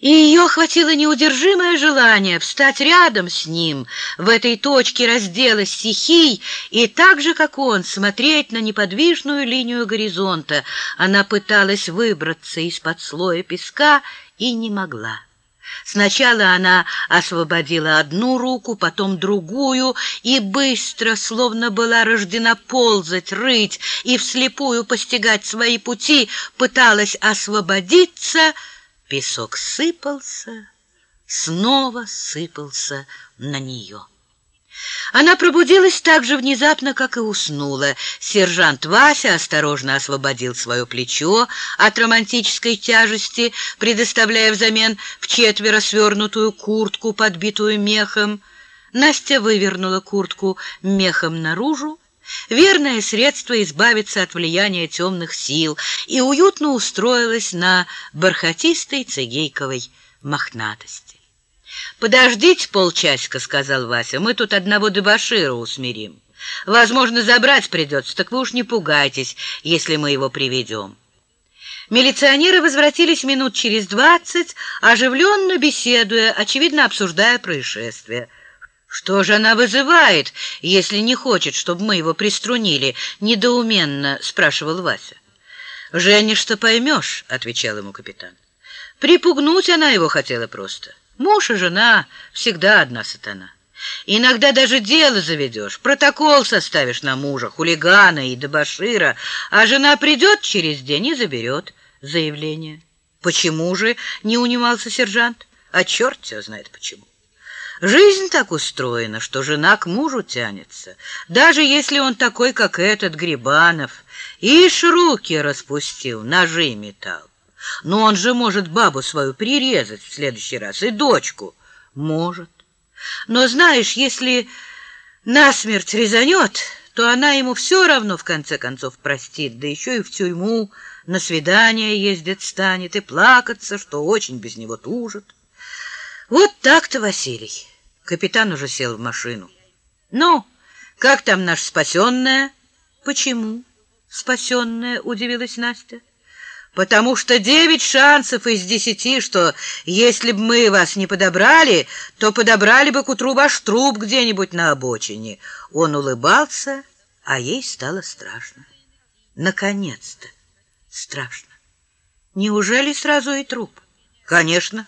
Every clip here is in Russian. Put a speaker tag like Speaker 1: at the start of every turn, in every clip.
Speaker 1: И ее охватило неудержимое желание встать рядом с ним в этой точке раздела стихий и так же, как он, смотреть на неподвижную линию горизонта. Она пыталась выбраться из-под слоя песка и не могла. Сначала она освободила одну руку, потом другую, и быстро, словно была рождена ползать, рыть и вслепую постигать свои пути, пыталась освободиться — Песок сыпался, снова сыпался на нее. Она пробудилась так же внезапно, как и уснула. Сержант Вася осторожно освободил свое плечо от романтической тяжести, предоставляя взамен в четверо свернутую куртку, подбитую мехом. Настя вывернула куртку мехом наружу, верное средство избавиться от влияния темных сил, и уютно устроилась на бархатистой цигейковой мохнатости. «Подождите полчасика», — сказал Вася, — «мы тут одного дебошира усмирим. Возможно, забрать придется, так вы уж не пугайтесь, если мы его приведем». Милиционеры возвратились минут через двадцать, оживленно беседуя, очевидно обсуждая происшествие. «Что же она вызывает, если не хочет, чтобы мы его приструнили?» — недоуменно спрашивал Вася. «Женишь-то поймешь», — отвечал ему капитан. «Припугнуть она его хотела просто. Муж и жена всегда одна сатана. Иногда даже дело заведешь, протокол составишь на мужа, хулигана и дебошира, а жена придет через день и заберет заявление». «Почему же?» — не унимался сержант. «А черт все знает почему». Жизнь так устроена, что жена к мужу тянется, даже если он такой, как этот Грибанов. Ишь руки распустил, ножи метал. Но он же может бабу свою прирезать в следующий раз, и дочку. Может. Но знаешь, если насмерть резанет, то она ему все равно в конце концов простит, да еще и в тюрьму на свидание ездить станет и плакаться, что очень без него тужит. Вот так-то, Василий. Капитан уже сел в машину. Ну, как там наш спасенная? Почему спасенная? Удивилась Настя. Потому что девять шансов из десяти, что если бы мы вас не подобрали, то подобрали бы к утру ваш труп где-нибудь на обочине. Он улыбался, а ей стало страшно. Наконец-то страшно. Неужели сразу и труп? Конечно.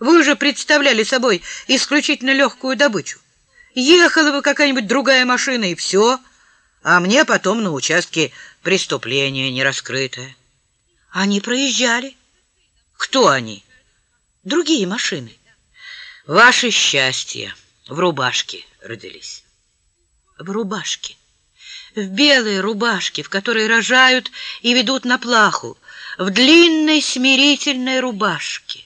Speaker 1: Вы же представляли собой исключительно легкую добычу. Ехала бы какая-нибудь другая машина, и все, а мне потом на участке преступление не раскрытое. Они проезжали. Кто они? Другие машины. Ваше счастье. В рубашке родились. В рубашке. В белой рубашке, в которой рожают и ведут на плаху. В длинной смирительной рубашке.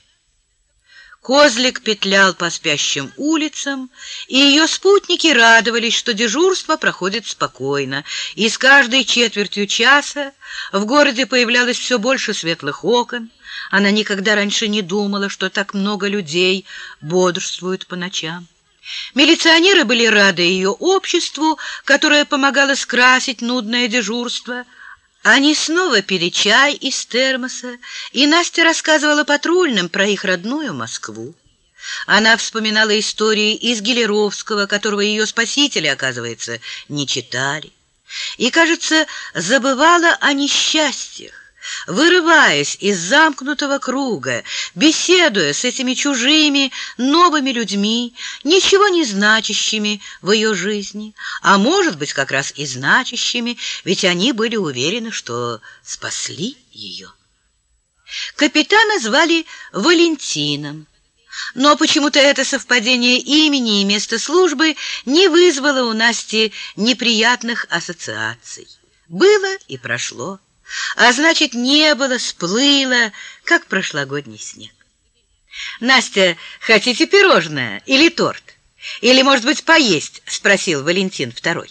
Speaker 1: Козлик петлял по спящим улицам, и ее спутники радовались, что дежурство проходит спокойно, и с каждой четвертью часа в городе появлялось все больше светлых окон. Она никогда раньше не думала, что так много людей бодрствуют по ночам. Милиционеры были рады ее обществу, которое помогало скрасить нудное дежурство – они снова пили чай из термоса, и Настя рассказывала патрульным про их родную Москву. Она вспоминала истории из Гелеровского, которого ее спасители, оказывается, не читали. И, кажется, забывала о несчастьях, вырываясь из замкнутого круга, беседуя с этими чужими, новыми людьми, ничего не значащими в ее жизни, а может быть, как раз и значащими, ведь они были уверены, что спасли ее. Капитана звали Валентином, но почему-то это совпадение имени и места службы не вызвало у Насти неприятных ассоциаций. Было и прошло а значит, не было, сплыло, как прошлогодний снег. «Настя, хотите пирожное или торт? Или, может быть, поесть?» — спросил Валентин второй.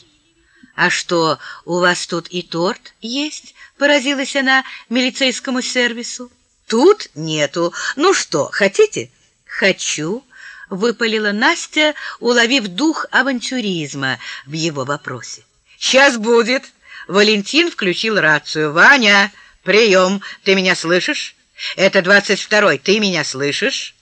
Speaker 1: «А что, у вас тут и торт есть?» — поразилась она милицейскому сервису. «Тут нету. Ну что, хотите?» «Хочу», — выпалила Настя, уловив дух авантюризма в его вопросе. «Сейчас будет», Валентин включил рацию. «Ваня, прием! Ты меня слышишь? Это двадцать второй. Ты меня слышишь?»